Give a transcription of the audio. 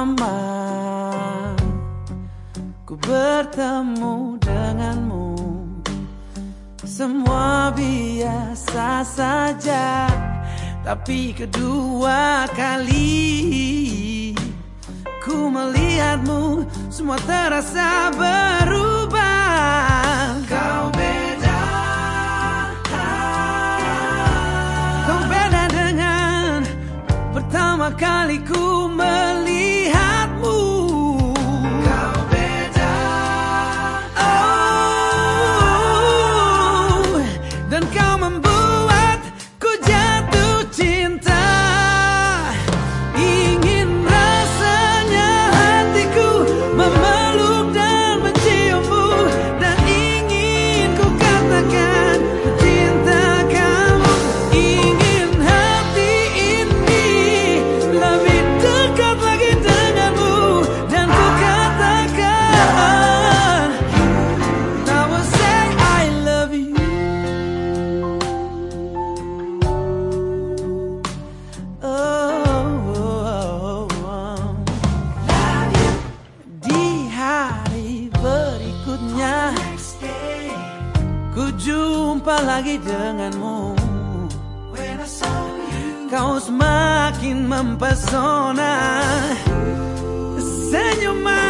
lama ku bertemu denganmu. Semua biasa saja Tapi kedua kali Ku melihatmu Semua terasa berubah. Kau beda Kau beda dengan Pertama kali ku melihat Lupa lagi denganmu. Kau semakin mempesona. Senyuman